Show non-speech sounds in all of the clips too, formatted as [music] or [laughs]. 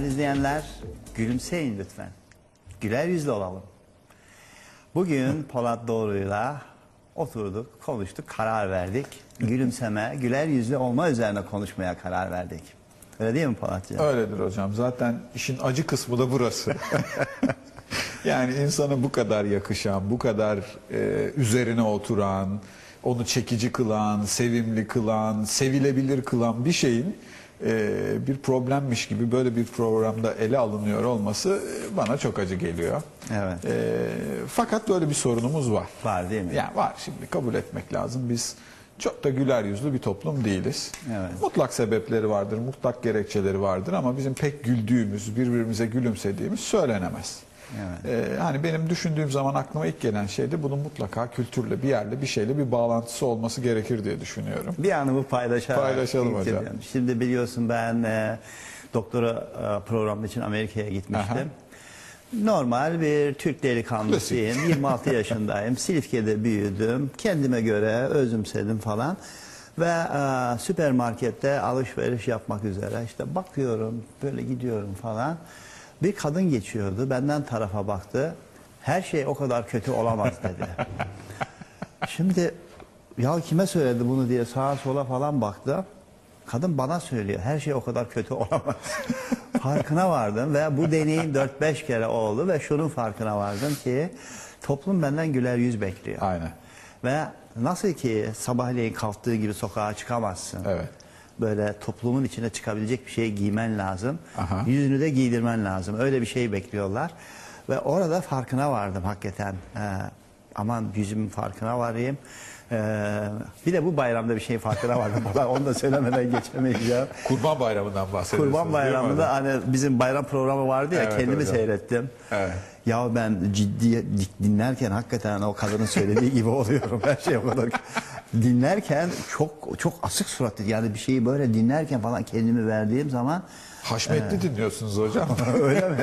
Değerli izleyenler, gülümseyin lütfen. Güler yüzlü olalım. Bugün Polat Doğru'yla oturduk, konuştuk, karar verdik. Gülümseme, güler yüzlü olma üzerine konuşmaya karar verdik. Öyle değil mi Polatcığım? Öyledir hocam. Zaten işin acı kısmı da burası. [laughs] yani insana bu kadar yakışan, bu kadar e, üzerine oturan, onu çekici kılan, sevimli kılan, sevilebilir kılan bir şeyin bir problemmiş gibi böyle bir programda ele alınıyor olması e, bana çok acı geliyor. Evet. E, fakat böyle bir sorunumuz var. Var değil mi? Yani var şimdi kabul etmek lazım. Biz çok da güler yüzlü bir toplum değiliz. Evet. Mutlak sebepleri vardır, mutlak gerekçeleri vardır ama bizim pek güldüğümüz, birbirimize gülümsediğimiz söylenemez. Evet. Ee, hani benim düşündüğüm zaman aklıma ilk gelen şey de bunun mutlaka kültürle bir yerle bir şeyle bir bağlantısı olması gerekir diye düşünüyorum. Bir anımı paylaşarak. Paylaşalım hocam. bitiriyorum. Şimdi biliyorsun ben e, doktora e, programı için Amerika'ya gitmiştim. Aha. Normal bir Türk delikanlısıyım. 26 [laughs] yaşındayım. Silifke'de büyüdüm. Kendime göre özümsedim falan. Ve e, süpermarkette alışveriş yapmak üzere işte bakıyorum böyle gidiyorum falan. Bir kadın geçiyordu. Benden tarafa baktı. Her şey o kadar kötü olamaz dedi. [laughs] Şimdi ya kime söyledi bunu diye sağa sola falan baktı. Kadın bana söylüyor. Her şey o kadar kötü olamaz. [laughs] farkına vardım ve bu deneyim 4-5 kere oldu ve şunun farkına vardım ki toplum benden güler yüz bekliyor. Aynen. Ve nasıl ki sabahleyin kalktığı gibi sokağa çıkamazsın. Evet. Böyle toplumun içine çıkabilecek bir şey giymen lazım. Aha. Yüzünü de giydirmen lazım. Öyle bir şey bekliyorlar. Ve orada farkına vardım hakikaten. Ee, aman yüzümün farkına varayım. Ee, bir de bu bayramda bir şey farkına vardım. [laughs] Onu da söylemeden geçemeyeceğim. Kurban Bayramı'ndan bahsediyorsunuz Kurban Bayramı'nda hani bizim bayram programı vardı ya Evet kendimi hocam. seyrettim. Evet. Ya ben ciddi dinlerken hakikaten o kadının söylediği [laughs] gibi oluyorum. Her şey o kadar dinlerken çok çok asık suratlı yani bir şeyi böyle dinlerken falan kendimi verdiğim zaman Haşmetli dinliyorsunuz hocam. [laughs] öyle mi?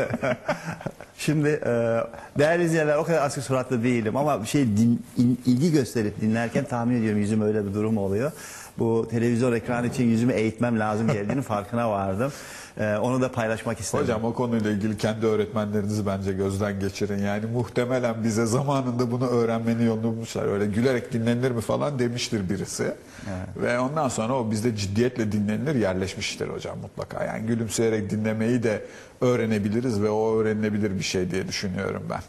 Şimdi e, değerli izleyenler o kadar asık suratlı değilim ama bir şey din, in- ilgi gösterip dinlerken tahmin ediyorum yüzüm öyle bir durum oluyor. Bu televizyon ekranı için yüzümü eğitmem lazım geldiğinin [laughs] farkına vardım. E, onu da paylaşmak istedim. Hocam o konuyla ilgili kendi öğretmenlerinizi bence gözden geçirin. Yani muhtemelen bize zamanında bunu öğrenmenin yolunu bulmuşlar. Öyle gülerek dinlenir mi falan demiştir birisi. Ve ondan sonra o bizde ciddiyetle dinlenilir yerleşmiştir hocam mutlaka. Yani gülümseyerek dinlemeyi de öğrenebiliriz ve o öğrenilebilir bir şey diye düşünüyorum ben.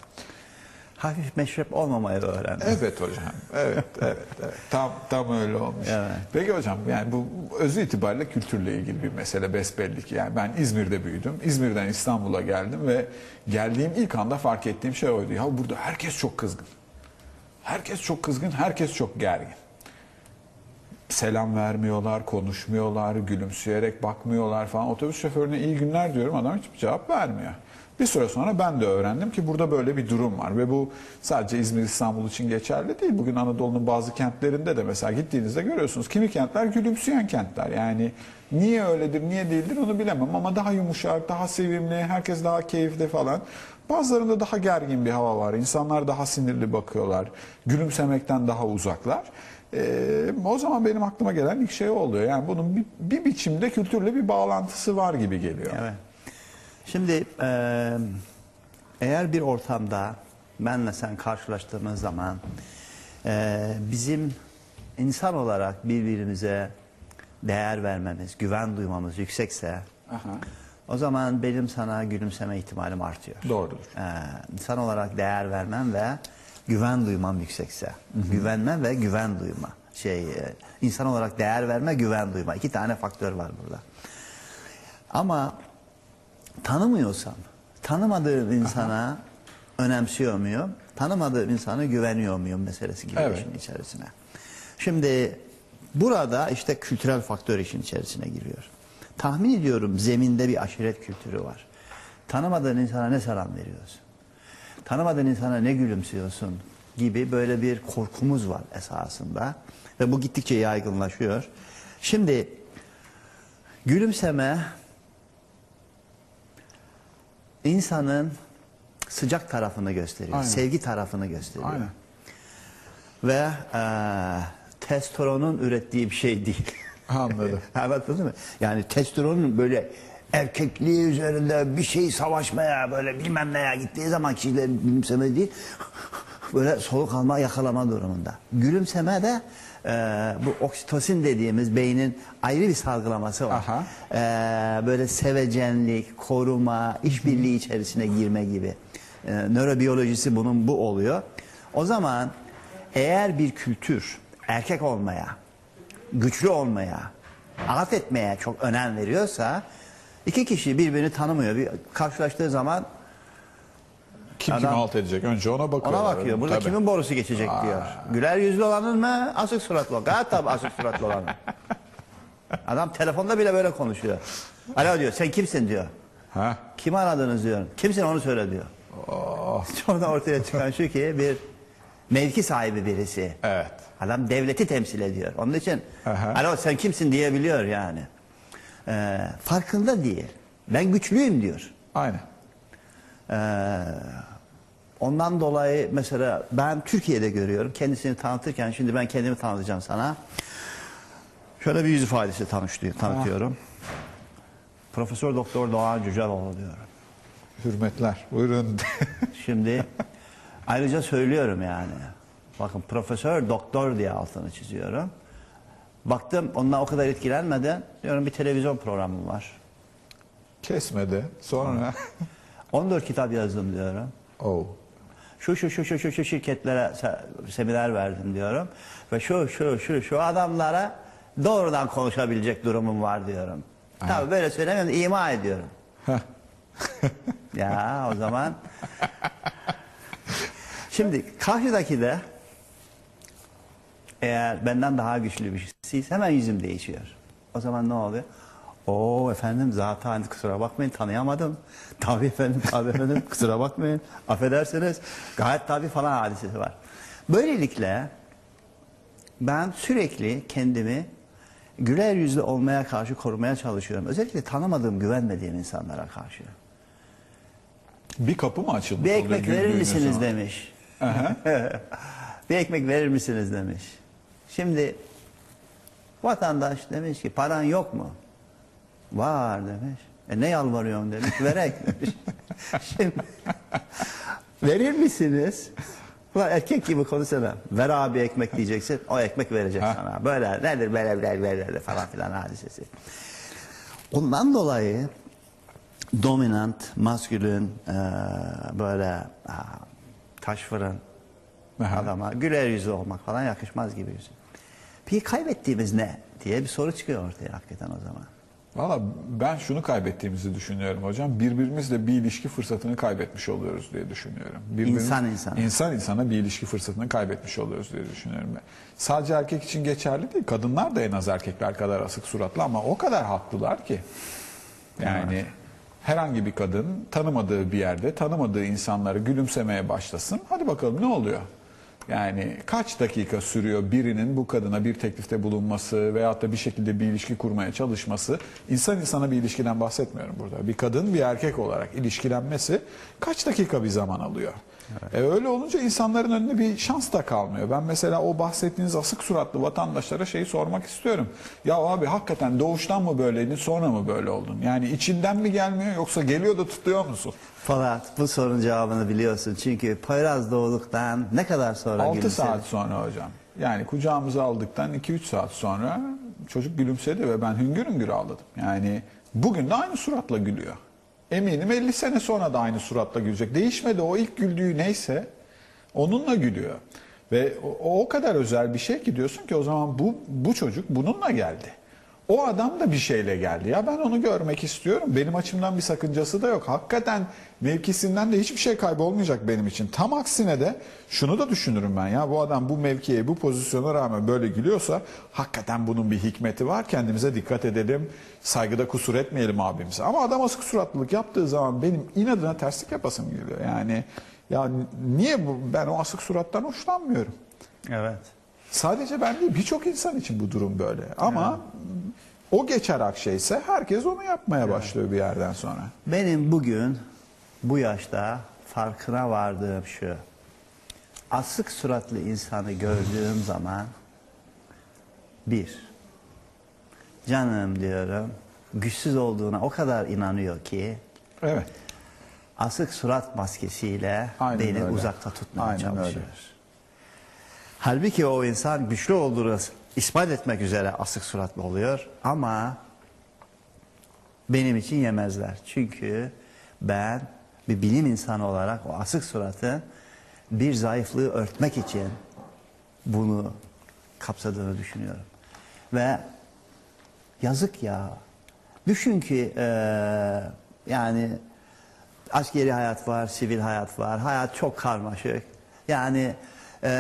Hafif meşrep olmamayı öğrendim. Evet hocam. Evet, [laughs] evet, evet. Tam tam öyle olmuş. Evet. Peki hocam yani bu özü itibariyle kültürle ilgili bir mesele besbelli ki. Yani ben İzmir'de büyüdüm. İzmir'den İstanbul'a geldim ve geldiğim ilk anda fark ettiğim şey oydu. Ya burada herkes çok kızgın. Herkes çok kızgın, herkes çok gergin. Selam vermiyorlar, konuşmuyorlar, gülümseyerek bakmıyorlar falan. Otobüs şoförüne iyi günler diyorum adam hiçbir cevap vermiyor. Bir süre sonra ben de öğrendim ki burada böyle bir durum var ve bu sadece İzmir İstanbul için geçerli değil. Bugün Anadolu'nun bazı kentlerinde de mesela gittiğinizde görüyorsunuz. Kimi kentler gülümseyen kentler. Yani niye öyledir, niye değildir onu bilemem ama daha yumuşak, daha sevimli, herkes daha keyifli falan. Bazılarında daha gergin bir hava var. İnsanlar daha sinirli bakıyorlar. Gülümsemekten daha uzaklar. Ee, o zaman benim aklıma gelen ilk şey oluyor. Yani bunun bir, bir biçimde kültürle bir bağlantısı var gibi geliyor. Evet. Şimdi e, eğer bir ortamda benle sen karşılaştığımız zaman e, bizim insan olarak birbirimize değer vermemiz, güven duymamız yüksekse Aha. o zaman benim sana gülümseme ihtimalim artıyor. Doğrudur. Ee, insan olarak değer vermem ve güven duymam yüksekse. Güvenme ve güven duyma. Şey, insan olarak değer verme, güven duyma. İki tane faktör var burada. Ama tanımıyorsam, tanımadığım insana önemsiyor muyum? Tanımadığım insana güveniyor muyum meselesi giriyor Evet. işin içerisine. Şimdi burada işte kültürel faktör işin içerisine giriyor. Tahmin ediyorum zeminde bir aşiret kültürü var. Tanımadığın insana ne selam veriyorsun? Tanımadığın insana ne gülümsüyorsun? Gibi böyle bir korkumuz var esasında. Ve bu gittikçe yaygınlaşıyor. Şimdi gülümseme insanın sıcak tarafını gösteriyor. Aynen. Sevgi tarafını gösteriyor. Aynen. Ve eee testosteronun ürettiği bir şey değil. Anladım. [laughs] Anladın mı? Yani testosteronun böyle erkekliği üzerinde bir şey savaşmaya böyle bilmem neye gittiği zaman kişilerin gülümseme değil [laughs] böyle soluk alma yakalama durumunda. Gülümseme de e, bu oksitosin dediğimiz beynin ayrı bir salgılaması var. Aha. E, böyle sevecenlik, koruma, işbirliği içerisine girme gibi. E, nörobiyolojisi bunun bu oluyor. O zaman eğer bir kültür erkek olmaya, güçlü olmaya, alt etmeye çok önem veriyorsa iki kişi birbirini tanımıyor. Bir karşılaştığı zaman Kim Adam- kimi alt edecek? Önce ona bakıyor. ona bakıyor. Burada kimin borusu geçecek diyor. Güler yüzlü olanın mı, asık suratlı olan? Gayet tabii asık suratlı olanın. Adam telefonda bile böyle konuşuyor. Alo diyor, sen kimsin diyor. Ha? Kimi aradınız diyor. Kimsin onu söyle diyor. [laughs] Sonra ortaya çıkan şu ki bir mevki sahibi birisi. Evet. Adam devleti temsil ediyor. Onun için Aha. alo sen kimsin diyebiliyor yani. Ee, farkında değil. Ben güçlüyüm diyor. Aynen. Ee, ondan dolayı mesela ben Türkiye'de görüyorum. Kendisini tanıtırken şimdi ben kendimi tanıtacağım sana. Şöyle bir yüz ifadesi tanıştıyor, tanıtıyorum. Profesör Doktor Doğan Cüceloğlu diyorum. Hürmetler. Buyurun. [laughs] Şimdi ayrıca söylüyorum yani. Bakın profesör doktor diye altını çiziyorum. Baktım ondan o kadar etkilenmeden diyorum bir televizyon programım var. Kesmedi. Sonra. [laughs] 14 kitap yazdım diyorum. oh. Şu şu şu şu şu, şu şirketlere se- seminer verdim diyorum. Ve şu şu şu şu adamlara doğrudan konuşabilecek durumum var diyorum. Tabii böyle söylemiyorum ima ediyorum. [laughs] Ya o zaman şimdi karşıdaki de eğer benden daha güçlü bir şeyse hemen yüzüm değişiyor. O zaman ne oluyor? Oo efendim zaten kusura bakmayın tanıyamadım. [laughs] Tabii efendim tabii efendim kusura bakmayın. [laughs] Affedersiniz. Gayet tabii falan hadisesi var. Böylelikle ben sürekli kendimi güler yüzlü olmaya karşı korumaya çalışıyorum. Özellikle tanımadığım, güvenmediğim insanlara karşı. Bir kapı mı açılmış? Bir ekmek verir misiniz zaman? demiş. [laughs] bir ekmek verir misiniz demiş. Şimdi vatandaş demiş ki paran yok mu? Var demiş. E ne yalvarıyorsun demiş. Verek demiş. [laughs] Şimdi verir misiniz? Ulan erkek gibi konuşsana. Ver abi ekmek diyeceksin. O ekmek verecek Ha. sana. Böyle nedir böyle böyle böyle falan filan hadisesi. Ondan dolayı dominant, maskülün, eee, böyle aa, taş fırın Aha. adama güler yüzlü olmak falan yakışmaz gibi. Peki kaybettiğimiz ne diye bir soru çıkıyor ortaya hakikaten o zaman. Valla ben şunu kaybettiğimizi düşünüyorum hocam. Birbirimizle bir ilişki fırsatını kaybetmiş oluyoruz diye düşünüyorum. Birbirimiz- İnsan insana. İnsan insana bir ilişki fırsatını kaybetmiş oluyoruz diye düşünüyorum ben. Sadece erkek için geçerli değil. Kadınlar da en az erkekler kadar asık suratlı ama o kadar haklılar ki. Yani herhangi bir kadın tanımadığı bir yerde tanımadığı insanları gülümsemeye başlasın. Hadi bakalım ne oluyor? Yani kaç dakika sürüyor birinin bu kadına bir teklifte bulunması veyahut da bir şekilde bir ilişki kurmaya çalışması? İnsan insana bir ilişkiden bahsetmiyorum burada. Bir kadın bir erkek olarak ilişkilenmesi kaç dakika bir zaman alıyor? E öyle olunca insanların önünde bir şans da kalmıyor. Ben mesela o bahsettiğiniz asık suratlı vatandaşlara şeyi sormak istiyorum. Ya abi hakikaten doğuştan mı böyleydin sonra mı böyle oldun? Yani içinden mi gelmiyor yoksa geliyor da tutuyor musun? Fakat bu sorunun cevabını biliyorsun. Çünkü Poyraz doğduktan ne kadar sonra 6 gülümsedi? saat sonra hocam. Yani kucağımıza aldıktan 2-3 saat sonra çocuk gülümsedi ve ben hüngür hüngür ağladım. Yani bugün de aynı suratla gülüyor. Eminim 50 sene sonra da aynı suratla gülecek. Değişmedi o ilk güldüğü neyse onunla gülüyor. Ve o, o kadar özel bir şey ki diyorsun ki o zaman bu, bu çocuk bununla geldi. O adam da bir şeyle geldi. Ya ben onu görmek istiyorum. Benim açımdan bir sakıncası da yok. Hakikaten mevkisinden de hiçbir şey kaybolmayacak benim için. Tam aksine de şunu da düşünürüm ben ya bu adam bu mevkiye bu pozisyona rağmen böyle gülüyorsa hakikaten bunun bir hikmeti var. Kendimize dikkat edelim. Saygıda kusur etmeyelim abimize. Ama adam asık suratlılık yaptığı zaman benim inadına terslik yapasım geliyor. Yani ya niye bu, ben o asık surattan hoşlanmıyorum. Evet. Sadece ben değil birçok insan için bu durum böyle. Ama o geçer akşeyse herkes onu yapmaya başlıyor bir yerden sonra. Benim bugün bu yaşta farkına vardığım şu. Asık suratlı insanı gördüğüm zaman bir, canım diyorum güçsüz olduğuna o kadar inanıyor ki Evet. asık surat maskesiyle Aynen beni öyle. uzakta tutmaya Aynen çalışıyor. öyle. Halbuki o insan güçlü olduğunu ispat etmek üzere asık suratlı oluyor ama benim için yemezler. Çünkü ben bir bilim insanı olarak o asık suratın bir zayıflığı örtmek için bunu kapsadığını düşünüyorum. Ve yazık ya. Düşün ki eee, yani askeri hayat var, sivil hayat var. Hayat çok karmaşık. Yani eee,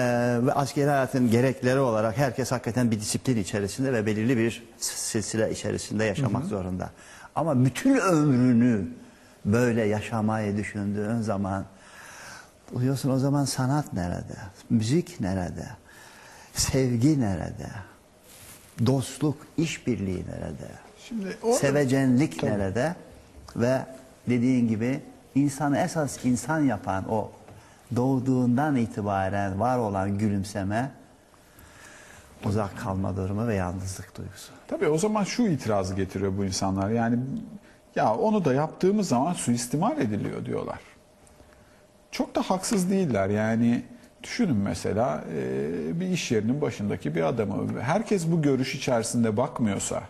ve askeri hayatın gerekleri olarak herkes hakikaten bir disiplin içerisinde ve belirli bir silsile içerisinde yaşamak zorunda. Ama bütün ömrünü böyle yaşamayı düşündüğün zaman Uyuyorsun o zaman sanat nerede? Müzik nerede? Sevgi nerede? Dostluk, işbirliği nerede? Şimdi orada- Sevecenlik Tabii. nerede? Ve dediğin gibi insanı esas insan yapan o doğduğundan itibaren var olan gülümseme uzak kalma durumu ve yalnızlık duygusu. Tabii o zaman şu itirazı getiriyor bu insanlar. Yani ya onu da yaptığımız zaman suistimal ediliyor diyorlar. Çok da haksız değiller. Yani düşünün mesela e, bir iş yerinin başındaki bir adamı. Herkes bu görüş içerisinde bakmıyorsa,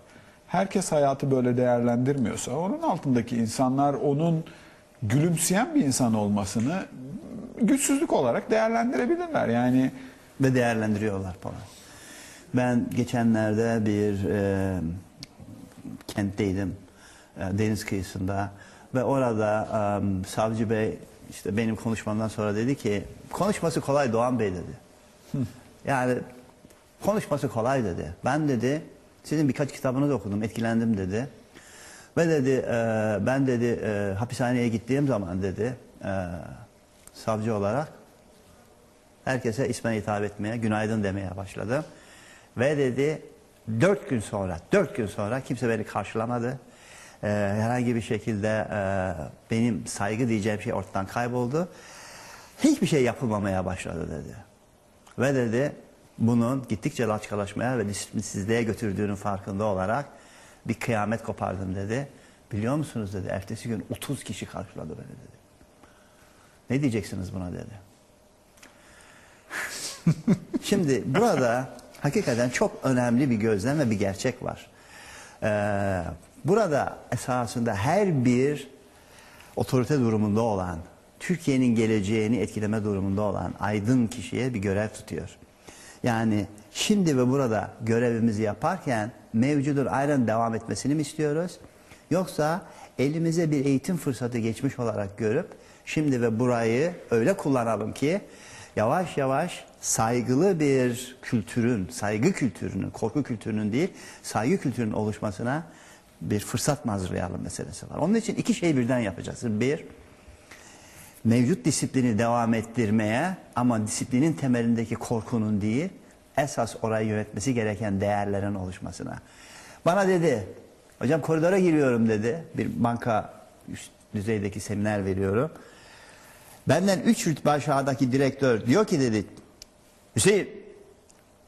herkes hayatı böyle değerlendirmiyorsa, onun altındaki insanlar onun gülümseyen bir insan olmasını güçsüzlük olarak değerlendirebilirler. Yani ve değerlendiriyorlar falan. Ben geçenlerde bir e, kentteydim e, deniz kıyısında ve orada e, savcı bey işte benim konuşmamdan sonra dedi ki konuşması kolay Doğan Bey dedi. Yani konuşması kolay dedi. Ben dedi sizin birkaç kitabınızı okudum etkilendim dedi. Ve dedi e, ben dedi e, hapishaneye gittiğim zaman dedi e, savcı olarak Herkese ismen hitap etmeye, günaydın demeye başladım. Ve dedi dört gün sonra, dört gün sonra kimse beni karşılamadı. Ee, herhangi bir şekilde e, benim saygı diyeceğim şey ortadan kayboldu. Hiçbir şey yapılmamaya başladı dedi. Ve dedi bunun gittikçe laçkalaşmaya ve disiplinsizliğe götürdüğünün farkında olarak bir kıyamet kopardım dedi. Biliyor musunuz dedi ertesi gün 30 kişi karşıladı beni dedi. Ne diyeceksiniz buna dedi. [laughs] Şimdi burada hakikaten çok önemli bir gözlem ve bir gerçek var. Ee, burada esasında her bir otorite durumunda olan, Türkiye'nin geleceğini etkileme durumunda olan aydın kişiye bir görev tutuyor. Yani şimdi ve burada görevimizi yaparken mevcudun aynen devam etmesini mi istiyoruz? Yoksa elimize bir eğitim fırsatı geçmiş olarak görüp şimdi ve burayı öyle kullanalım ki yavaş yavaş saygılı bir kültürün, saygı kültürünün, korku kültürünün değil, saygı kültürünün oluşmasına bir fırsat mı hazırlayalım meselesi var. Onun için iki şey birden yapacaksın. Bir, mevcut disiplini devam ettirmeye ama disiplinin temelindeki korkunun değil, esas orayı yönetmesi gereken değerlerin oluşmasına. Bana dedi, hocam koridora giriyorum dedi, bir banka üst düzeydeki seminer veriyorum. Benden üç rütbe aşağıdaki direktör diyor ki dedi, Hüseyin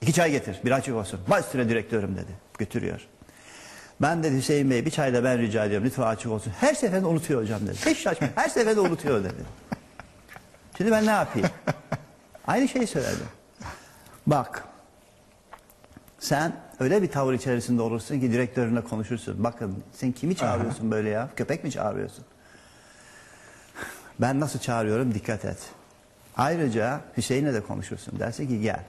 iki çay getir, bir açık olsun. Baş süre direktörüm dedi, götürüyor. Ben dedi Hüseyin Bey bir çay da ben rica ediyorum lütfen açık olsun. Her seferinde unutuyor hocam dedi. Hiç şaşmıyor. Her seferinde unutuyor dedi. Şimdi ben ne yapayım? Aynı şeyi söyledim. Bak sen öyle bir tavır içerisinde olursun ki direktörünle konuşursun. Bakın sen kimi çağırıyorsun böyle ya? Köpek mi çağırıyorsun? Ben nasıl çağırıyorum dikkat et. Ayrıca Hüseyin'le de konuşursun. Dersin ki gel.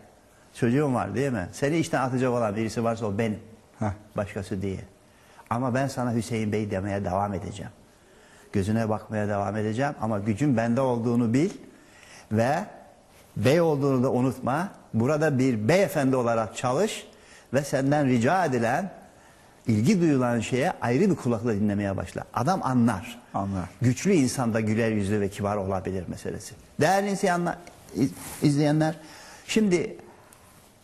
Çocuğum var değil mi? Seni işten atacak olan birisi varsa o benim. Heh. Başkası değil. Ama ben sana Hüseyin Bey demeye devam edeceğim. Gözüne bakmaya devam edeceğim ama gücün bende olduğunu bil ve bey olduğunu da unutma. Burada bir beyefendi olarak çalış ve senden rica edilen ilgi duyulan şeye ayrı bir kulakla dinlemeye başla. Adam anlar. Anlar. Güçlü insan da güler yüzlü ve kibar olabilir meselesi. Değerli izleyenler, izleyenler şimdi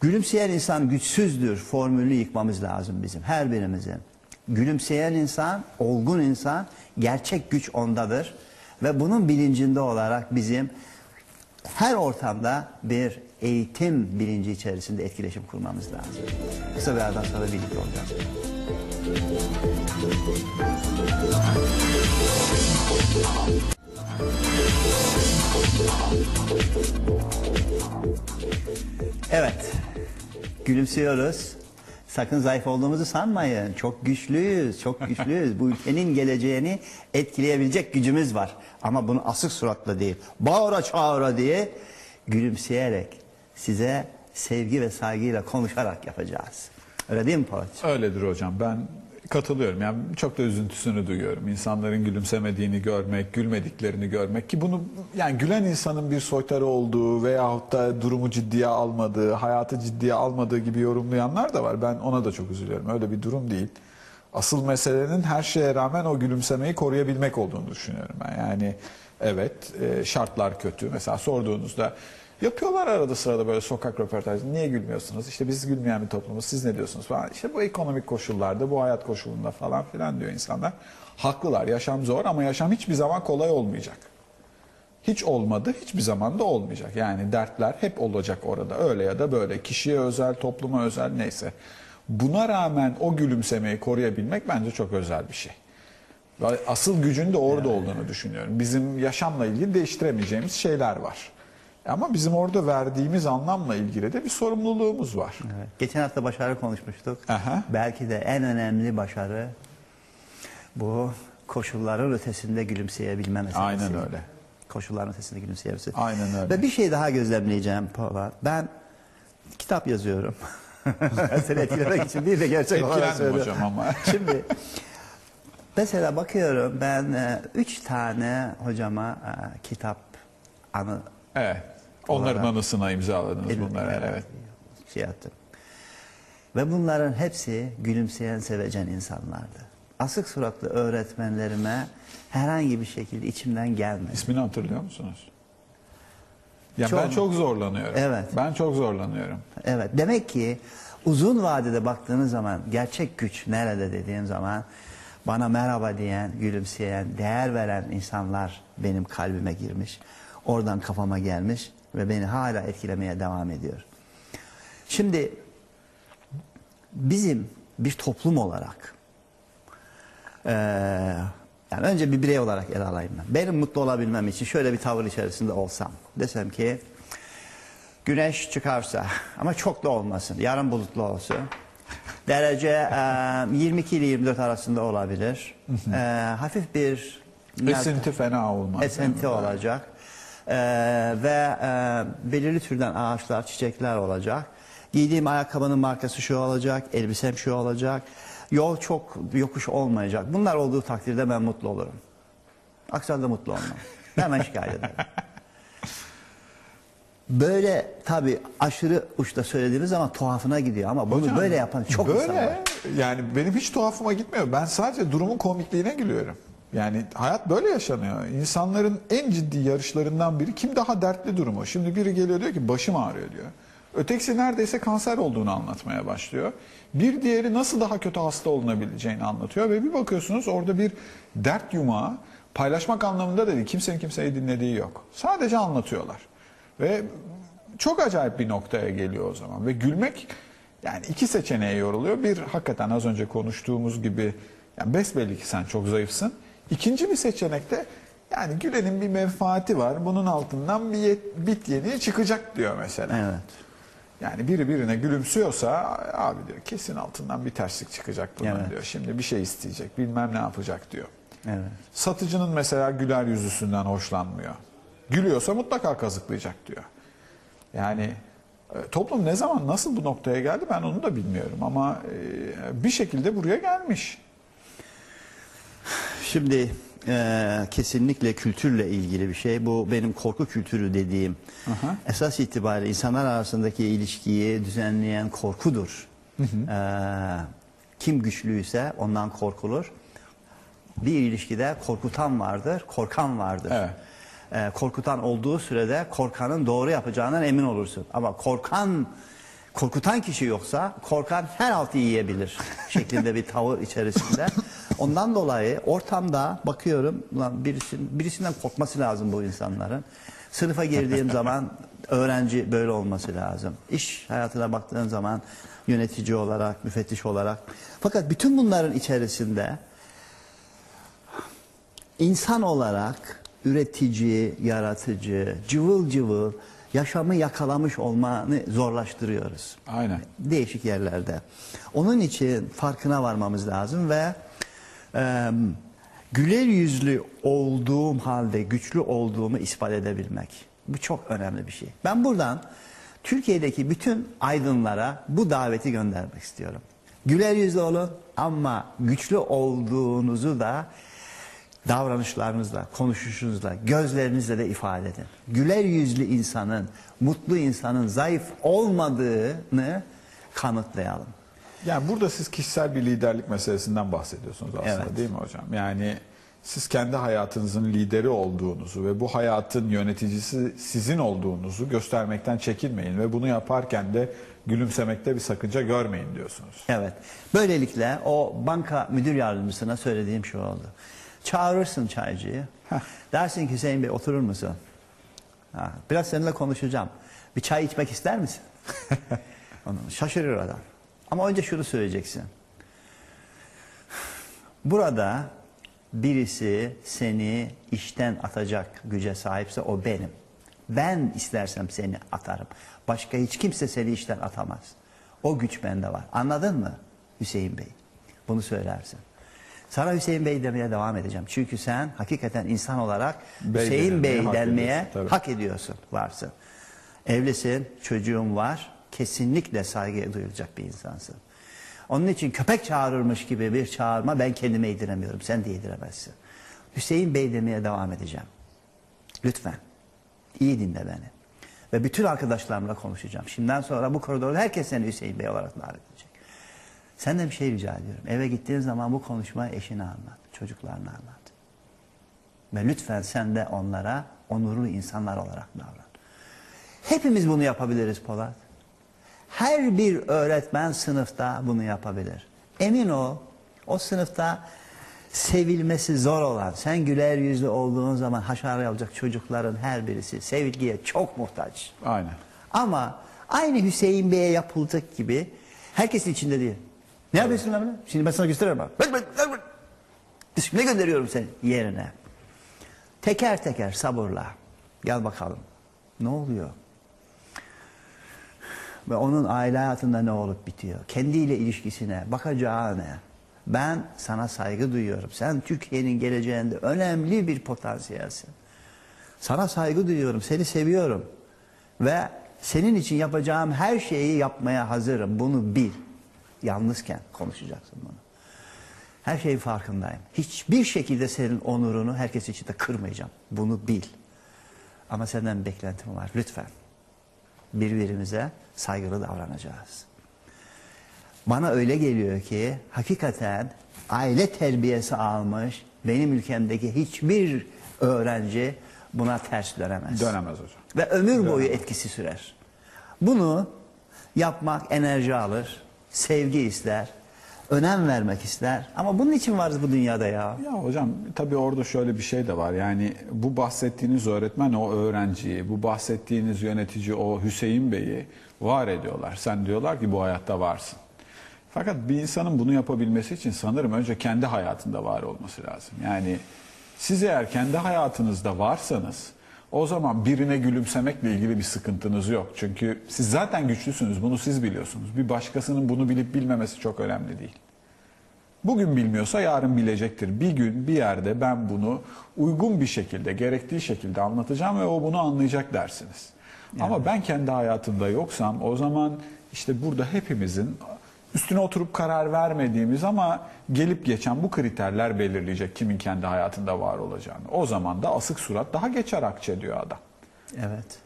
gülümseyen insan güçsüzdür formülünü yıkmamız lazım bizim her birimizin. Gülümseyen insan, olgun insan, gerçek güç ondadır. Ve bunun bilincinde olarak bizim her ortamda bir eğitim bilinci içerisinde etkileşim kurmamız lazım. Kısa bir aradan sonra birlikte olacağız. Evet, gülümsüyoruz. Sakın zayıf olduğumuzu sanmayın. Çok güçlüyüz, çok güçlüyüz. Bu ülkenin geleceğini etkileyebilecek gücümüz var. Ama bunu asık suratla değil, bağıra çağıra diye gülümseyerek size sevgi ve saygıyla konuşarak yapacağız. Öyle değil mi Polat? Öyledir hocam. Ben katılıyorum. Yani çok da üzüntüsünü duyuyorum. İnsanların gülümsemediğini görmek, gülmediklerini görmek ki bunu yani gülen insanın bir soytarı olduğu veyahut da durumu ciddiye almadığı, hayatı ciddiye almadığı gibi yorumlayanlar da var. Ben ona da çok üzülüyorum. Öyle bir durum değil. Asıl meselenin her şeye rağmen o gülümsemeyi koruyabilmek olduğunu düşünüyorum ben. Yani evet e, şartlar kötü. Mesela sorduğunuzda Yapıyorlar arada sırada böyle sokak röportajı. Niye gülmüyorsunuz? İşte biz gülmeyen bir toplumuz. Siz ne diyorsunuz falan. İşte bu ekonomik koşullarda, bu hayat koşulunda falan filan diyor insanlar. Haklılar. Yaşam zor ama yaşam hiçbir zaman kolay olmayacak. Hiç olmadı, hiçbir zaman da olmayacak. Yani dertler hep olacak orada. Öyle ya da böyle. Kişiye özel, topluma özel neyse. Buna rağmen o gülümsemeyi koruyabilmek bence çok özel bir şey. Asıl gücün de orada olduğunu düşünüyorum. Bizim yaşamla ilgili değiştiremeyeceğimiz şeyler var. Ama bizim orada verdiğimiz anlamla ilgili de bir sorumluluğumuz var. Evet. Geçen hafta başarı konuşmuştuk. Aha. Belki de en önemli başarı bu koşulların ötesinde gülümseyebilme meselesi. Aynen öyle. Koşulların ötesinde gülümseyebilmesi. Aynen öyle. Ve bir şey daha gözlemleyeceğim Polat. Ben kitap yazıyorum. [laughs] Seni etkilemek için değil de gerçek olarak söylüyorum. hocam ama. [laughs] Şimdi mesela bakıyorum ben e, üç tane hocama e, kitap anı Evet. Onların Olarak- anısına imzaladınız Evet, bunları. evet. Evet. şey yaptım. Ve bunların hepsi gülümseyen, sevecen insanlardı. Asık suratlı öğretmenlerime herhangi bir şekilde içimden gelmedi. İsmini hatırlıyor musunuz? Ya Çok- ben çok zorlanıyorum. Evet. Ben çok zorlanıyorum. Evet, demek ki uzun vadede baktığınız zaman gerçek güç nerede dediğim zaman bana merhaba diyen, gülümseyen, değer veren insanlar benim kalbime girmiş. Oradan kafama gelmiş ve beni hala etkilemeye devam ediyor. Şimdi bizim bir toplum olarak eee, yani önce bir birey olarak ele alayım ben. Benim mutlu olabilmem için şöyle bir tavır içerisinde olsam. Desem ki güneş çıkarsa ama çok da olmasın. Yarın bulutlu olsun. Derece eee, 22 ile 24 arasında olabilir. Eee, hafif bir Esinti fena olmaz. esinti olacak. Eee, ve eee, belirli türden ağaçlar, çiçekler olacak. Giydiğim ayakkabının markası şu olacak, elbisem şu olacak. Yol çok yokuş olmayacak. Bunlar olduğu takdirde ben mutlu olurum. Aksi halde mutlu olmam. Hemen şikayet ederim. Böyle tabii aşırı uçta söylediğimiz zaman tuhafına gidiyor ama bunu Hocam, böyle yapan çok insan var. Böyle yani benim hiç tuhafıma gitmiyor. Ben sadece durumun komikliğine gülüyorum. Yani hayat böyle yaşanıyor. İnsanların en ciddi yarışlarından biri kim daha dertli durumu. Şimdi biri geliyor diyor ki başım ağrıyor diyor. Ötekisi neredeyse kanser olduğunu anlatmaya başlıyor. Bir diğeri nasıl daha kötü hasta olunabileceğini anlatıyor ve bir bakıyorsunuz orada bir dert yumağı paylaşmak anlamında da değil. Kimsenin kimseyi dinlediği yok. Sadece anlatıyorlar. Ve çok acayip bir noktaya geliyor o zaman. Ve gülmek yani iki seçeneğe yoruluyor. Bir hakikaten az önce konuştuğumuz gibi yani besbelli ki sen çok zayıfsın. İkinci bir seçenekte yani gülenin bir menfaati var. Bunun altından bir yet, bit yeni çıkacak diyor mesela. Evet. Yani biri birine gülümsüyorsa abi diyor kesin altından bir terslik çıkacak bunun Evet. diyor. Şimdi bir şey isteyecek bilmem ne yapacak diyor. Evet. Satıcının mesela güler yüzüsünden hoşlanmıyor. Gülüyorsa mutlaka kazıklayacak diyor. Yani e, toplum ne zaman nasıl bu noktaya geldi ben onu da bilmiyorum ama e, bir şekilde buraya gelmiş. Şimdi e, kesinlikle kültürle ilgili bir şey. Bu benim korku kültürü dediğim. Aha. Esas itibariyle insanlar arasındaki ilişkiyi düzenleyen korkudur. E, kim güçlüyse ondan korkulur. Bir ilişkide korkutan vardır, korkan vardır. Evet. E, korkutan olduğu sürede korkanın doğru yapacağından emin olursun. Ama korkan korkutan kişi yoksa korkan her altı yiyebilir [laughs] şeklinde bir tavır içerisinde. Ondan dolayı ortamda bakıyorum ulan birisin, birisinden korkması lazım bu insanların. Sınıfa girdiğim [laughs] zaman öğrenci böyle olması lazım. İş hayatına baktığın zaman yönetici olarak, müfettiş olarak. Fakat bütün bunların içerisinde insan olarak üretici, yaratıcı, cıvıl cıvıl yaşamı yakalamış olmanı zorlaştırıyoruz Aynen. değişik yerlerde. Onun için farkına varmamız lazım ve e, güler yüzlü olduğum halde güçlü olduğumu ispat edebilmek. Bu çok önemli bir şey. Ben buradan Türkiye'deki bütün aydınlara bu daveti göndermek istiyorum. Güler yüzlü olun ama güçlü olduğunuzu da davranışlarınızla, konuşuşunuzla, gözlerinizle de ifade edin. Güler yüzlü insanın, mutlu insanın zayıf olmadığını kanıtlayalım. Yani burada siz kişisel bir liderlik meselesinden bahsediyorsunuz aslında Evet. değil mi hocam? Yani siz kendi hayatınızın lideri olduğunuzu ve bu hayatın yöneticisi sizin olduğunuzu göstermekten çekinmeyin ve bunu yaparken de gülümsemekte bir sakınca görmeyin diyorsunuz. Evet. Böylelikle o banka müdür yardımcısına söylediğim şu oldu. Çağırırsın çaycıyı. Dersin ki Hüseyin Bey oturur musun? Ha, biraz seninle konuşacağım. Bir çay içmek ister misin? [laughs] Onu şaşırır adam. Ama önce şunu söyleyeceksin. Burada birisi seni işten atacak güce sahipse o benim. Ben istersem seni atarım. Başka hiç kimse seni işten atamaz. O güç bende var. Anladın mı Hüseyin Bey? Bunu söylersin. Sana Hüseyin Bey demeye devam edeceğim. Çünkü sen hakikaten insan olarak Bey Hüseyin Bey hak denmeye tabii. hak ediyorsun, varsın. Evlisin, çocuğun var. Kesinlikle saygıya duyulacak bir insansın. Onun için köpek çağırırmış gibi bir çağırma ben kendime yediremiyorum. Sen de yediremezsin. Hüseyin Bey demeye devam edeceğim. Lütfen. İyi dinle beni. Ve bütün arkadaşlarımla konuşacağım. Şimdiden sonra bu koridorda herkes seni Hüseyin Bey olarak davet edecek. Senden bir şey rica ediyorum. Eve gittiğin zaman bu konuşmayı eşine anlat. Çocuklarına anlat. Ve lütfen sen de onlara onurlu insanlar olarak davran. Hepimiz bunu yapabiliriz Polat. Her bir öğretmen sınıfta bunu yapabilir. Emin ol o sınıfta sevilmesi zor olan, sen güler yüzlü olduğun zaman haşar yapacak çocukların her birisi sevgiye çok muhtaç. Aynen. Ama aynı Hüseyin Bey'e yapılacak gibi herkesin içinde değil. Ne yapıyorsun lan? bunu? Şimdi ben sana gösteririm bak. Bak, bak, bak. Ne gönderiyorum seni yerine? Teker teker sabırla. Gel bakalım. Ne oluyor? Ve onun aile hayatında ne olup bitiyor? Kendiyle ilişkisine, bakacağı ne? Ben sana saygı duyuyorum. Sen Türkiye'nin geleceğinde önemli bir potansiyelsin. Sana saygı duyuyorum, seni seviyorum. Ve senin için yapacağım her şeyi yapmaya hazırım. Bunu bil. Yalnızken konuşacaksın bunu. Her şeyin farkındayım. Hiçbir şekilde senin onurunu herkes için de kırmayacağım. Bunu bil. Ama senden beklentim var. Lütfen. Birbirimize saygılı davranacağız. Bana öyle geliyor ki hakikaten aile terbiyesi almış benim ülkemdeki hiçbir öğrenci buna ters dönemez. Dönemez hocam. Ve ömür boyu etkisi sürer. Bunu yapmak enerji alır, sevgi ister, önem vermek ister. Ama bunun için varız bu dünyada ya. Ya hocam tabii orada şöyle bir şey de var. Yani bu bahsettiğiniz öğretmen o öğrenciyi, bu bahsettiğiniz yönetici o Hüseyin Bey'i var ediyorlar. Sen diyorlar ki bu hayatta varsın. Fakat bir insanın bunu yapabilmesi için sanırım önce kendi hayatında var olması lazım. Yani siz eğer kendi hayatınızda varsanız o zaman birine gülümsemekle ilgili bir sıkıntınız yok. Çünkü siz zaten güçlüsünüz. Bunu siz biliyorsunuz. Bir başkasının bunu bilip bilmemesi çok önemli değil. Bugün bilmiyorsa yarın bilecektir. Bir gün bir yerde ben bunu uygun bir şekilde, gerektiği şekilde anlatacağım ve o bunu anlayacak dersiniz. Ama ben kendi hayatımda yoksam o zaman işte burada hepimizin üstüne oturup karar vermediğimiz ama gelip geçen bu kriterler belirleyecek kimin kendi hayatında var olacağını. O zaman da asık surat daha geçer akçe diyor adam. Evet.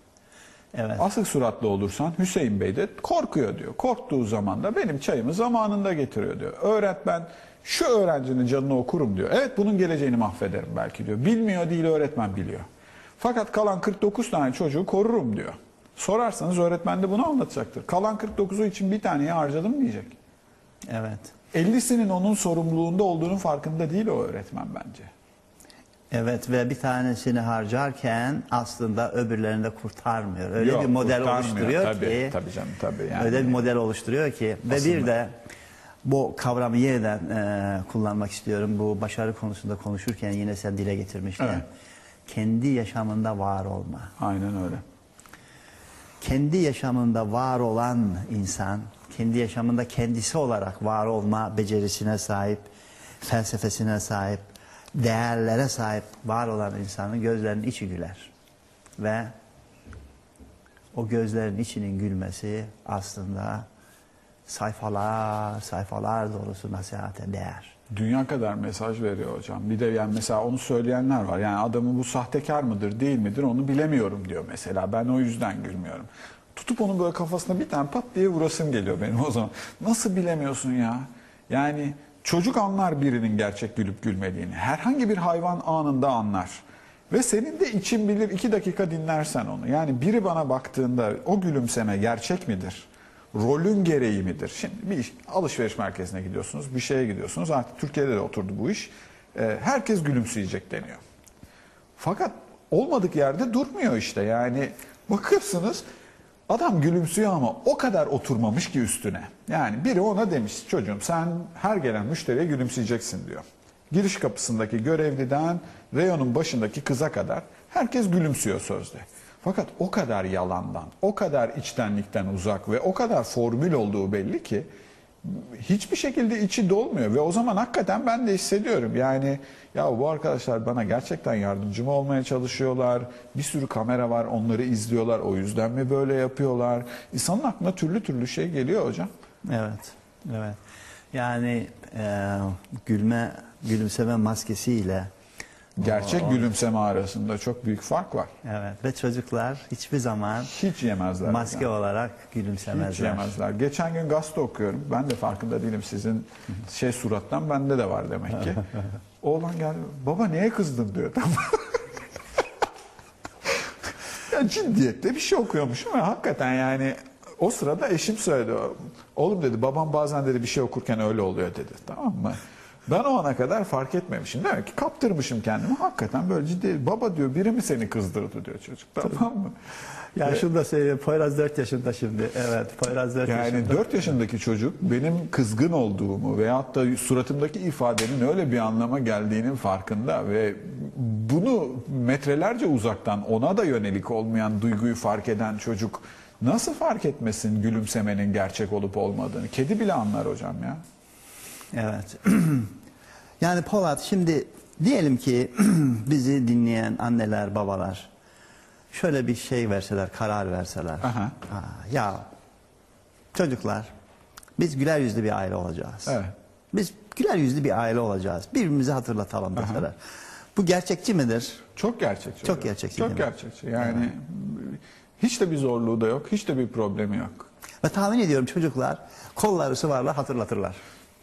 Evet. Asık suratlı olursan Hüseyin Bey de korkuyor diyor. Korktuğu zaman da benim çayımı zamanında getiriyor diyor. Öğretmen şu öğrencinin canını okurum diyor. Evet bunun geleceğini mahvederim belki diyor. Bilmiyor değil öğretmen biliyor. Fakat kalan 49 tane çocuğu korurum diyor. Sorarsanız öğretmen de bunu anlatacaktır. Kalan 49'u için bir taneyi harcadım diyecek. Evet. 50'sinin onun sorumluluğunda olduğunun farkında değil o öğretmen bence. Evet ve bir tanesini harcarken aslında öbürlerini de kurtarmıyor. Öyle Yok, bir model oluşturuyor tabii, ki Tabii canım tabii. Yani. öyle bir model oluşturuyor ki ve Aslında- bir de bu kavramı yeniden e, kullanmak istiyorum. Bu başarı konusunda konuşurken yine sen dile getirmiştin. Evet. Kendi yaşamında var olma. Aynen öyle. Kendi yaşamında var olan insan, kendi yaşamında kendisi olarak var olma becerisine sahip, felsefesine sahip, değerlere sahip var olan insanın gözlerinin içi güler. Ve o gözlerin içinin gülmesi aslında sayfalar, sayfalar dolusu nasihate değer. Dünya kadar mesaj veriyor hocam. Bir de yani mesela onu söyleyenler var. Yani adamın bu sahtekar mıdır değil midir onu bilemiyorum diyor mesela. Ben o yüzden gülmüyorum. Tutup onu böyle kafasına bir tane pat diye vurasım geliyor benim o zaman. Nasıl bilemiyorsun ya? Yani çocuk anlar birinin gerçek gülüp gülmediğini. Herhangi bir hayvan anında anlar. Ve senin de için bilir iki dakika dinlersen onu. Yani biri bana baktığında o gülümseme gerçek midir? rolün gereği midir? Şimdi bir iş- alışveriş merkezine gidiyorsunuz, bir şeye gidiyorsunuz. Artık Türkiye'de de oturdu bu iş. Ee, herkes gülümseyecek deniyor. Fakat olmadık yerde durmuyor işte. Yani bakıyorsunuz adam gülümsüyor ama o kadar oturmamış ki üstüne. Yani biri ona demiş çocuğum sen her gelen müşteriye gülümseyeceksin diyor. Giriş kapısındaki görevliden reyonun başındaki kıza kadar herkes gülümsüyor sözde. Fakat o kadar yalandan, o kadar içtenlikten uzak ve o kadar formül olduğu belli ki hiçbir şekilde içi dolmuyor ve o zaman hakikaten ben de hissediyorum. Yani ya bu arkadaşlar bana gerçekten yardımcı mı olmaya çalışıyorlar? Bir sürü kamera var onları izliyorlar o yüzden mi böyle yapıyorlar? İnsanın aklına türlü türlü şey geliyor hocam. Evet, evet. Yani e, gülme, gülümseme maskesiyle Gerçek gülümseme arasında çok büyük fark var. evet ve çocuklar hiçbir zaman Hiç yemezler. maske hocam. olarak Hiç gülümsemezler. yemezler. Geçen gün gazete okuyorum. Ben de farkında değilim sizin şey surattan bende de var demek ki. [laughs] Oğlan geldi. Baba neye kızdın diyor. [laughs] Tamam. ya ciddiyette bir şey okuyormuşum ve hakikaten yani o sırada eşim söyledi. Oğlum dedi babam bazen dedi bir şey okurken öyle oluyor dedi. Tamam mı? Ben o ana kadar fark etmemişim. Demek ki kaptırmışım kendimi. Hakikaten böyle ciddi. Baba diyor biri mi seni kızdırdı diyor çocuk. Tamam mı? Ya şunu da söyleyeyim. Poyraz 4 yaşında şimdi. Evet, Poyraz 4 Yani yaşında. 4 yaşındaki çocuk benim kızgın olduğumu veyahut da suratımdaki ifadenin öyle bir anlama geldiğinin farkında ve bunu metrelerce uzaktan ona da yönelik olmayan duyguyu fark eden çocuk nasıl fark etmesin gülümsemenin gerçek olup olmadığını? Kedi bile anlar hocam ya. Evet. [clears throat] yani Polat şimdi diyelim ki [clears throat] bizi dinleyen anneler, babalar şöyle bir şey verseler, karar verseler. Aha. Aa, ya çocuklar biz güler yüzlü bir aile olacağız. Evet. Biz güler yüzlü bir aile olacağız. Birbirimizi hatırlatalım deseler. Bu gerçekçi midir? Çok gerçekçi. Çok gerçekçi Çok gerçekçi. Yani hiç de bir zorluğu da yok, hiç de bir problemi yok. Ve tahmin ediyorum çocuklar kolları sıvarlar hatırlatırlar.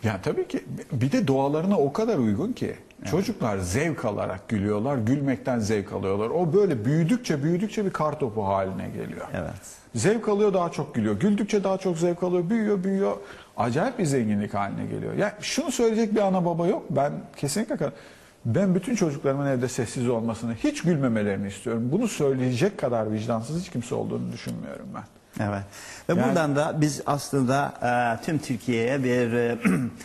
Ya tabii ki bir de doğalarına o kadar uygun ki çocuklar zevk alarak gülüyorlar, gülmekten zevk alıyorlar. O böyle büyüdükçe büyüdükçe bir kar topu haline geliyor. Evet. Zevk alıyor daha çok gülüyor. Güldükçe daha çok zevk alıyor. Büyüyor büyüyor. Acayip bir zenginlik haline geliyor. Ya şunu söyleyecek bir ana baba yok. Ben kesinlikle ben bütün çocuklarımın evde sessiz olmasını, hiç gülmemelerini istiyorum. Bunu söyleyecek kadar vicdansız hiç kimse olduğunu düşünmüyorum ben. Evet. Ve Yani- buradan da biz aslında e, tüm Türkiye'ye bir e,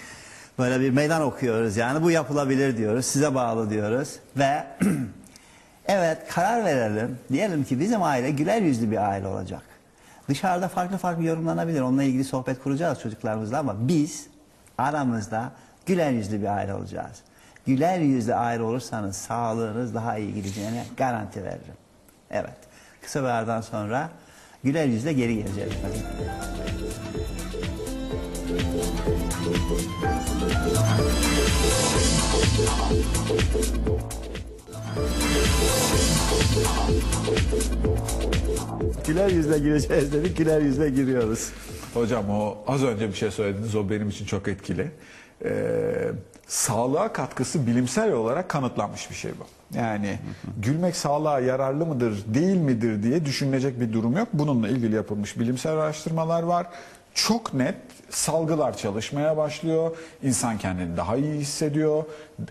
[clears throat] böyle bir meydan okuyoruz. Yani bu yapılabilir diyoruz. Size bağlı diyoruz. Ve [clears throat] evet karar verelim. Diyelim ki bizim aile güler yüzlü bir aile olacak. Dışarıda farklı farklı yorumlanabilir. Onunla ilgili sohbet kuracağız çocuklarımızla ama biz aramızda güler yüzlü bir aile olacağız. Güler yüzlü aile olursanız sağlığınız daha iyi gideceğine garanti veririm. Evet. Kısa bir aradan sonra güler yüzle geri geleceğiz. Güler yüzle gireceğiz dedik, güler yüzle giriyoruz. Hocam o az önce bir şey söylediniz o benim için çok etkili. Ee, sağlığa katkısı bilimsel olarak kanıtlanmış bir şey bu. Yani gülmek sağlığa yararlı mıdır değil midir diye düşünülecek bir durum yok. Bununla ilgili yapılmış bilimsel araştırmalar var. çok net salgılar çalışmaya başlıyor. İnsan kendini daha iyi hissediyor.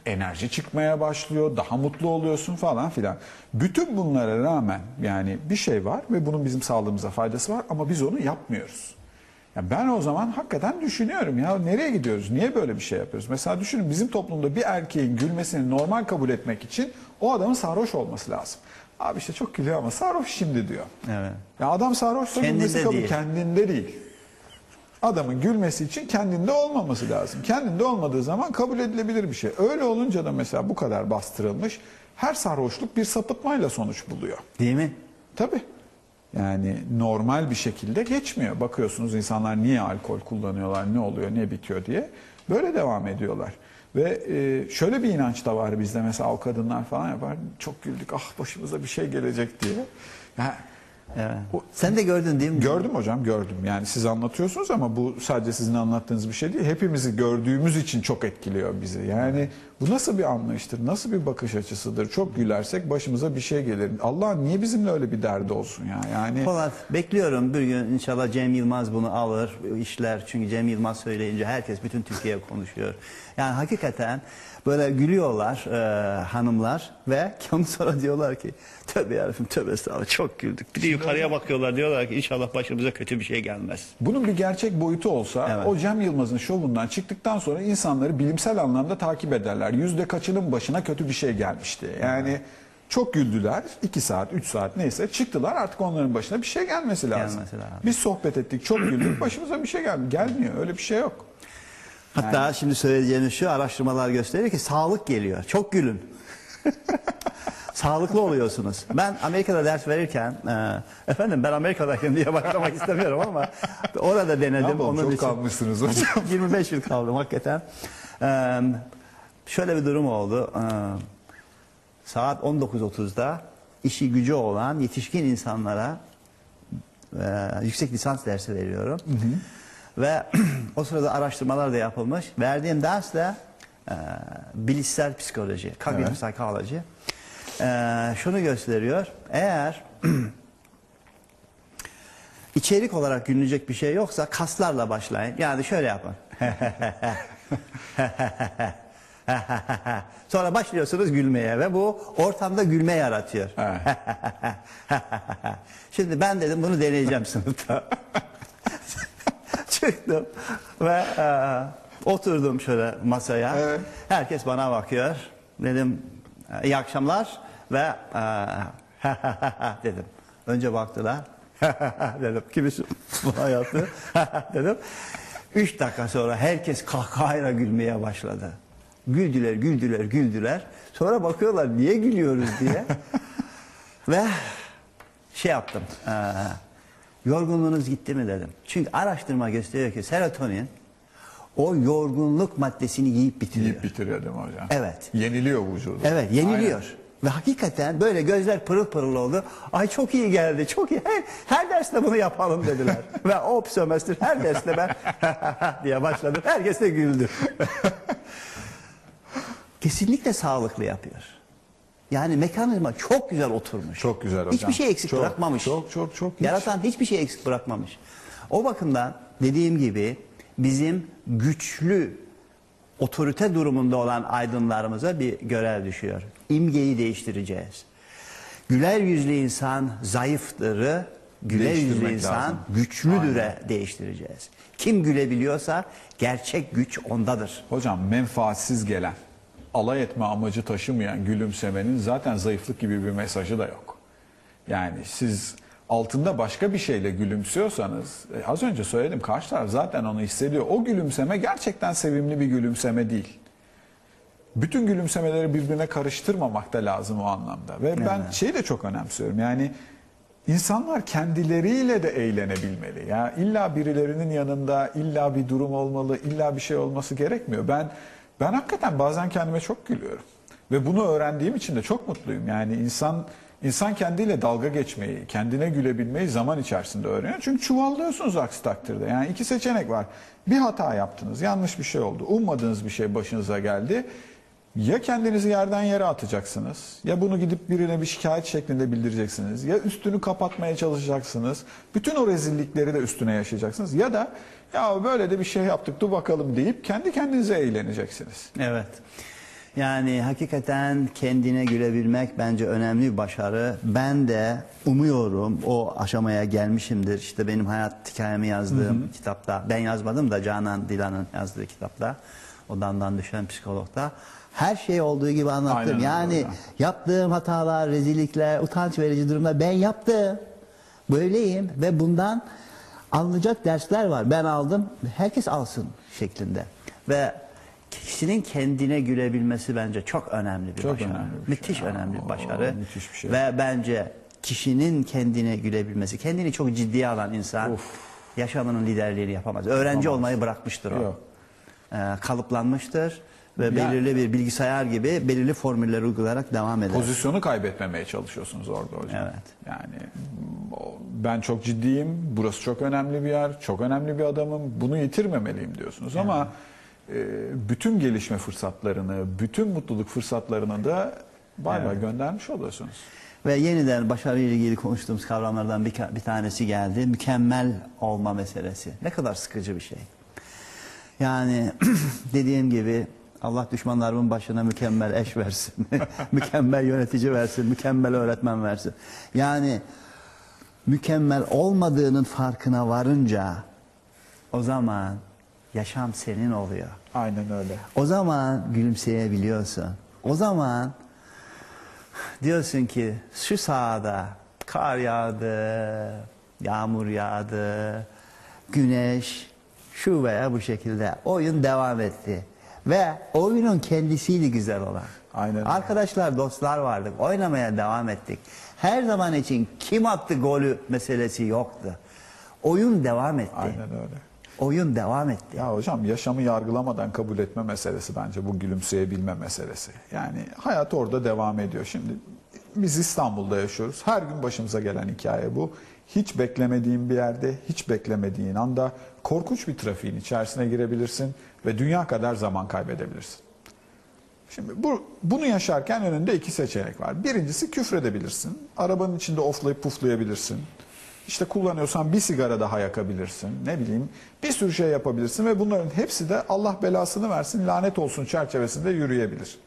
Enerji çıkmaya başlıyor. Daha mutlu oluyorsun falan filan. Bütün bunlara rağmen yani bir şey var ve bunun bizim sağlığımıza faydası var ama biz onu yapmıyoruz. Ya ben o zaman hakikaten düşünüyorum ya nereye gidiyoruz? Niye böyle bir şey yapıyoruz? Mesela düşünün bizim toplumda bir erkeğin gülmesini normal kabul etmek için o adamın sarhoş olması lazım. Abi işte çok gülüyor ama sarhoş şimdi diyor. Evet. Ya adam sarhoşsa Kendinde gülmesi kabul değil. kendinde değil. Adamın gülmesi için kendinde olmaması lazım. Kendinde olmadığı zaman kabul edilebilir bir şey. Öyle olunca da mesela bu kadar bastırılmış her sarhoşluk bir sapıtmayla sonuç buluyor. Değil mi? Tabii. Yani normal bir şekilde geçmiyor. Bakıyorsunuz insanlar niye alkol kullanıyorlar, ne oluyor, ne bitiyor diye. Böyle devam ediyorlar. Ve e, şöyle bir inanç da var bizde mesela o kadınlar falan yapar. Çok güldük ah başımıza bir şey gelecek diye. Ya, Evet. Sen de gördün değil mi? Gördüm hocam gördüm. Yani siz anlatıyorsunuz ama bu sadece sizin anlattığınız bir şey değil. Hepimizi gördüğümüz için çok etkiliyor bizi. Yani bu nasıl bir anlayıştır? Nasıl bir bakış açısıdır? Çok gülersek başımıza bir şey gelir. Allah niye bizimle öyle bir derdi olsun ya? Yani Polat bekliyorum bir gün inşallah Cem Yılmaz bunu alır işler çünkü Cem Yılmaz söyleyince herkes bütün Türkiye konuşuyor. Yani hakikaten böyle gülüyorlar e, hanımlar ve [laughs] ondan sonra diyorlar ki tövbe yarabbim tövbe estağfurullah çok güldük. Bir de yukarıya bakıyorlar diyorlar ki inşallah başımıza kötü bir şey gelmez. bunun bir gerçek boyutu olsa Evet. o Cem Yılmaz'ın şovundan çıktıktan sonra insanları bilimsel anlamda takip ederler. Yüzde kaçının başına kötü bir şey gelmişti. Yani çok güldüler. 2 saat, 3 saat neyse çıktılar artık onların başına bir şey gelmesi lazım. Gelmesi lazım. Biz sohbet ettik, çok güldük. [clears throat] Başımıza bir şey gelmiyor. Gelmiyor. Öyle bir şey yok. Hatta şimdi söyleyeceğimiz şu araştırmalar gösteriyor ki sağlık geliyor. Çok gülün. [laughs] Sağlıklı oluyorsunuz. Ben Amerika'da ders verirken, e, efendim ben Amerika'dayım diye başlamak istemiyorum ama orada Ne denedim. yapalım, Onun çok için kalmışsınız hocam. [laughs] 25 yıl kaldım hakikaten. E, şöyle bir durum oldu. E, saat 19.30'da işi gücü olan yetişkin insanlara e, yüksek lisans dersi veriyorum. Ve [clears throat] o sırada araştırmalar da yapılmış. Verdiğim ders de e, bilişsel psikoloji, cognitive Evet. psychology. E, şunu gösteriyor. Eğer [clears throat] içerik olarak gülünecek bir şey yoksa kaslarla başlayın. Yani şöyle yapın. [laughs] Sonra başlıyorsunuz gülmeye ve bu ortamda gülme yaratıyor. Evet. [laughs] Şimdi ben dedim bunu deneyeceğim sınıfta. [laughs] Çıktım ve e, oturdum şöyle masaya. Evet. Herkes bana bakıyor. Dedim "E, iyi akşamlar ve e, [laughs] dedim. Önce baktılar. [laughs] dedim kimisi bana yaptı. [laughs] dedim. Üç dakika sonra herkes kahkahayla gülmeye başladı. Güldüler, güldüler, güldüler. Sonra bakıyorlar niye gülüyoruz diye. Ve şey yaptım. eee, yorgunluğunuz gitti mi dedim. Çünkü araştırma gösteriyor ki serotonin o yorgunluk maddesini yiyip bitiriyor. Yiyip bitiriyor değil mi hocam? Evet. Yeniliyor vücudu. Evet yeniliyor. Ve hakikaten böyle gözler pırıl pırıl oldu. Ay çok iyi geldi, çok iyi. Her, her derste bunu yapalım dediler. [laughs] Ve o sömestr her derste ben [laughs] diye başladım. Herkes de güldü. [laughs] Kesinlikle sağlıklı yapıyor. Yani mekanizma çok güzel oturmuş. Çok güzel hocam. Hiçbir şey eksik Çok, bırakmamış. çok, çok, çok. Hiç. Yaratan hiçbir şey eksik bırakmamış. O bakımdan dediğim gibi bizim güçlü otorite durumunda olan aydınlarımıza bir görev düşüyor. İmgeyi değiştireceğiz. Güler yüzlü insan zayıftırı, güler yüzlü insan lazım. güçlüdüre değiştireceğiz. Kim gülebiliyorsa gerçek güç ondadır. Hocam menfaatsiz gelen, alay etme amacı taşımayan gülümsemenin zaten zayıflık gibi bir mesajı da yok. Yani siz altında başka bir şeyle gülümsüyorsanız, e, az önce söyledim karşı taraf zaten onu hissediyor. O gülümseme gerçekten sevimli bir gülümseme değil. Bütün gülümsemeleri birbirine karıştırmamak da lazım o anlamda. Ve ben şeyi de çok önemsiyorum. Yani insanlar kendileriyle de eğlenebilmeli. Ya illa birilerinin yanında illa bir durum olmalı, illa bir şey olması gerekmiyor. Ben ben hakikaten bazen kendime çok gülüyorum. Ve bunu öğrendiğim için de çok mutluyum. Yani insan insan kendiyle dalga geçmeyi, kendine gülebilmeyi zaman içerisinde öğreniyor. Çünkü çuvallıyorsunuz aksi takdirde. Yani iki seçenek var. Bir hata yaptınız, yanlış bir şey oldu. Ummadığınız bir şey başınıza geldi. Ya kendinizi yerden yere atacaksınız, ya bunu gidip birine bir şikayet şeklinde bildireceksiniz, ya üstünü kapatmaya çalışacaksınız, bütün o rezillikleri de üstüne yaşayacaksınız, ya da ya böyle de bir şey yaptık dur bakalım deyip kendi kendinize eğleneceksiniz. Evet. Yani hakikaten kendine gülebilmek bence önemli bir başarı. Ben de umuyorum o aşamaya gelmişimdir. İşte benim hayat hikayemi yazdığım kitapta, ben yazmadım da Canan Dilan'ın yazdığı kitapta, Odamdan Düşen Psikolog'da her şey olduğu gibi anlattım. Aynen öyle. yani yaptığım hatalar, rezillikler, utanç verici durumlar ben yaptım. Böyleyim ve bundan alınacak dersler var. Ben aldım, herkes alsın şeklinde. Ve kişinin kendine gülebilmesi bence çok önemli bir Çok başarı. önemli bir şey. müthiş önemli bir başarı. müthiş bir şey. Ve bence kişinin kendine gülebilmesi, kendini çok ciddiye alan insan Of. yaşamının liderliğini yapamaz. Öğrenci olmayı bırakmıştır o. Yok. Ee, kalıplanmıştır ve Yani- belirli bir bilgisayar gibi belirli formüller uygulayarak devam eder. Pozisyonu kaybetmemeye çalışıyorsunuz orada hocam. Evet. Yani ben çok ciddiyim, burası çok önemli bir yer, çok önemli bir adamım, bunu yitirmemeliyim diyorsunuz. Ama e, bütün gelişme fırsatlarını, bütün mutluluk fırsatlarını da bay bay göndermiş oluyorsunuz. Ve yeniden başarıyla ilgili konuştuğumuz kavramlardan bir, bir tanesi geldi. Mükemmel olma meselesi. Ne kadar sıkıcı bir şey. Yani [clears throat] dediğim gibi Allah düşmanlarımın başına mükemmel eş versin. [laughs] mükemmel yönetici versin. Mükemmel öğretmen versin. Yani mükemmel olmadığının farkına varınca o zaman yaşam senin oluyor. Aynen öyle. O zaman gülümseyebiliyorsun. O zaman diyorsun ki şu sahada kar yağdı, yağmur yağdı, güneş şu veya bu şekilde oyun devam etti. Ve oyunun kendisiydi güzel olan. Aynen. Arkadaşlar, dostlar vardık. Oynamaya devam ettik. Her zaman için kim attı golü meselesi yoktu. Oyun devam etti. Aynen öyle. Oyun devam etti. Ya hocam yaşamı yargılamadan kabul etme meselesi bence bu gülümseyebilme meselesi. Yani hayat orada devam ediyor. Şimdi biz İstanbul'da yaşıyoruz. Her gün başımıza gelen hikaye bu. Hiç beklemediğin bir yerde, hiç beklemediğin anda korkunç bir trafiğin içerisine girebilirsin ve dünya kadar zaman kaybedebilirsin. Şimdi bu, bunu yaşarken önünde iki seçenek var. Birincisi küfredebilirsin. Arabanın içinde oflayıp puflayabilirsin. İşte kullanıyorsan bir sigara daha yakabilirsin. Ne bileyim bir sürü şey yapabilirsin ve bunların hepsi de Allah belasını versin lanet olsun çerçevesinde yürüyebilir.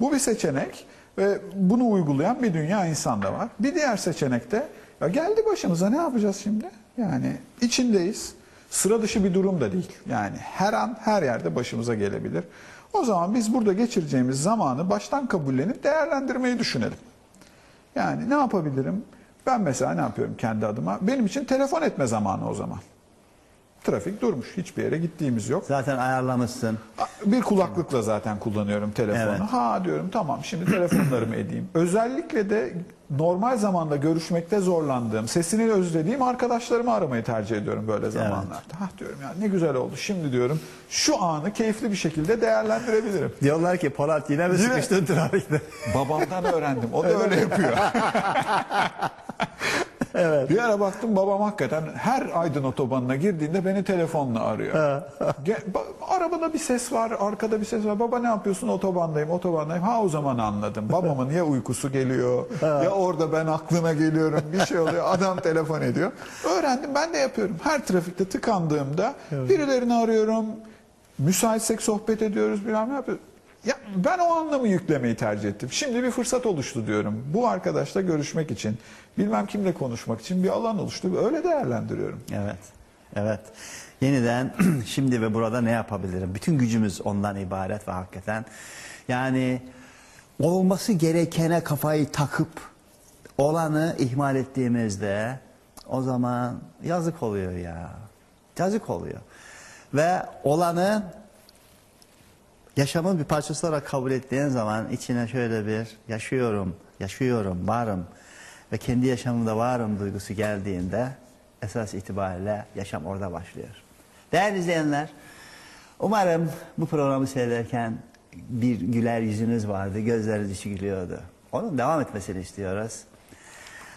Bu bir seçenek ve bunu uygulayan bir dünya insan da var. Bir diğer seçenek de ya geldi başımıza ne yapacağız şimdi? Yani içindeyiz. Sıra dışı bir durum da değil. Yani her an her yerde başımıza gelebilir. O zaman biz burada geçireceğimiz zamanı baştan kabullenip değerlendirmeyi düşünelim. Yani ne yapabilirim? Ben mesela ne yapıyorum kendi adıma? Benim için telefon etme zamanı o zaman. Trafik durmuş. Hiçbir yere gittiğimiz yok. Zaten ayarlamışsın. Bir kulaklıkla zaten kullanıyorum telefonu. Evet. Ha diyorum tamam şimdi telefonlarımı edeyim. Özellikle de normal zamanda görüşmekte zorlandığım, sesini özlediğim arkadaşlarımı aramayı tercih ediyorum böyle zamanlarda. Ha diyorum ya ne güzel oldu. Şimdi diyorum şu anı keyifli bir şekilde değerlendirebilirim. Diyorlar ki Polat yine mi sıkıştın trafikte? Babamdan öğrendim. O da öyle yapıyor. [laughs] Bir ara baktım babam hakikaten her Aydın otobanına girdiğinde beni telefonla arıyor. Ge- ba- Arabada bir ses var, arkada bir ses var. Baba ne yapıyorsun? Otobandayım, otobandayım. Ha o zaman anladım. Babamın ya uykusu geliyor, ya orada ben aklına geliyorum. Bir şey oluyor. Adam telefon ediyor. Öğrendim. Ben de yapıyorum. Her trafikte tıkandığımda birilerini arıyorum. Müsaitsek sohbet ediyoruz. Bilmem ne yapıyoruz. Ya ben o anlamı yüklemeyi tercih ettim. Şimdi bir fırsat oluştu diyorum. Bu arkadaşla görüşmek için, bilmem kimle konuşmak için bir alan oluştu. Öyle değerlendiriyorum. Evet. Evet. Yeniden [clears throat] şimdi ve burada ne yapabilirim? Bütün gücümüz ondan ibaret ve hakikaten yani olması gerekene kafayı takıp olanı ihmal ettiğimizde o zaman yazık oluyor ya. Yazık oluyor. Ve olanı yaşamın bir parçası olarak kabul ettiğin zaman içine şöyle bir yaşıyorum, yaşıyorum, varım ve kendi yaşamımda varım duygusu geldiğinde esas itibariyle yaşam orada başlıyor. Değerli izleyenler, umarım bu programı seyrederken bir güler yüzünüz vardı, gözleriniz içi gülüyordu. Onun devam etmesini istiyoruz.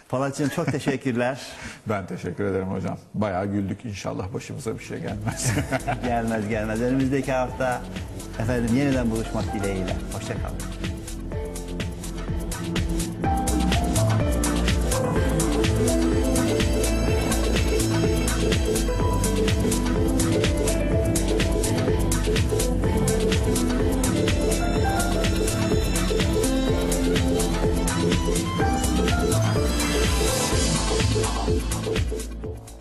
Polatcığım çok teşekkürler. [laughs] Ben teşekkür ederim hocam. Bayağı güldük inşallah başımıza bir şey gelmez. [laughs] gelmez gelmez. Önümüzdeki hafta Efendim yeniden buluşmak dileğiyle. Hoşçakalın.